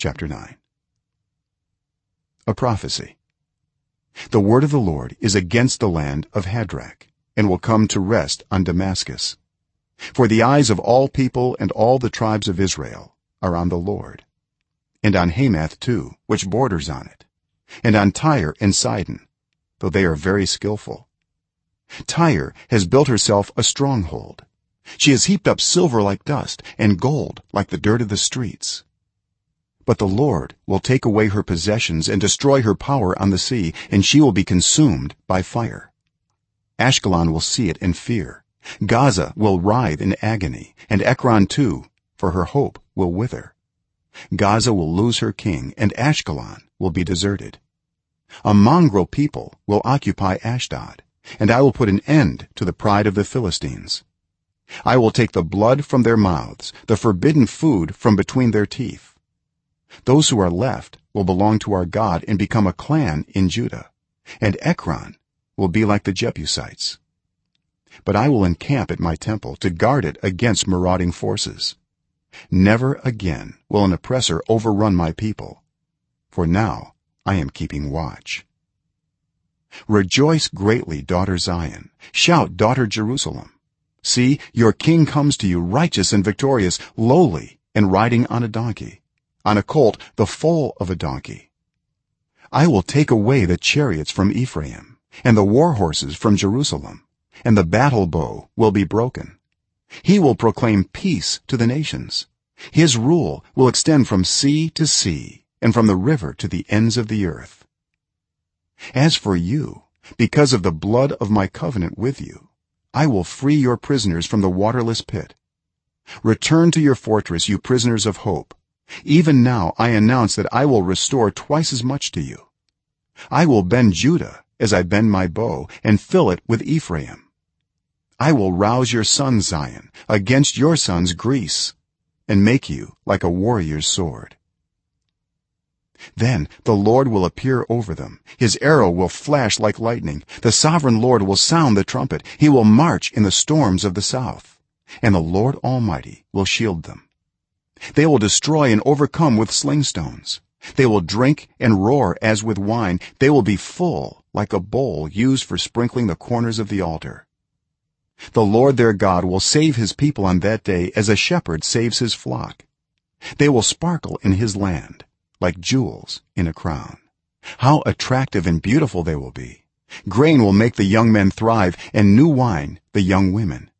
chapter 9 a prophecy. The word of the lord is against the land of hadrach and will come to rest on damascus. For the eyes of all people and all the tribes of israel are on the lord and on hamath too which borders on it and on tyre and sidon though they are very skilful tyre has built herself a stronghold. She has heaped up silver like dust and gold like the dirt of the streets but the lord will take away her possessions and destroy her power on the sea and she will be consumed by fire. Ashkelon will see it and fear. Gaza will writhe in agony and ekron too for her hope will wither. Gaza will lose her king and ashkelon will be deserted. A mongrel people will occupy ashdod and i will put an end to the pride of the philistines. I will take the blood from their mouths the forbidden food from between their teeth those who are left will belong to our god and become a clan in judah. And ekron will be like the jebusites. But i will encamp at my temple to guard it against marauding forces. Never again will an oppressor overrun my people for now i am keeping watch. Rejoice greatly daughter zion. Shout daughter jerusalem. See your king comes to you righteous and victorious lowly and riding on a donkey on a colt the foal of a donkey. I will take away the chariots from ephraim and the war horses from jerusalem and the battle bow will be broken. He will proclaim peace to the nations. His rule will extend from sea to sea and from the river to the ends of the earth. As for you because of the blood of my covenant with you i will free your prisoners from the waterless pit. Return to your fortress you prisoners of hope even now i announce that i will restore twice as much to you. I will bend judah as i bend my bow and fill it with ephraim. I will rouse your son zion against your sons greece and make you like a warrior's sword. Then the lord will appear over them. His arrow will flash like lightning. The sovereign lord will sound the trumpet. He will march in the storms of the south and the lord almighty will shield them they will destroy and overcome with slingstones they will drink and roar as with wine. They will be full like a bowl used for sprinkling the corners of the altar. The lord their god will save his people on that day as a shepherd saves his flock. They will sparkle in his land like jewels in a crown. How attractive and beautiful they will be. Grain will make the young men thrive and new wine the young women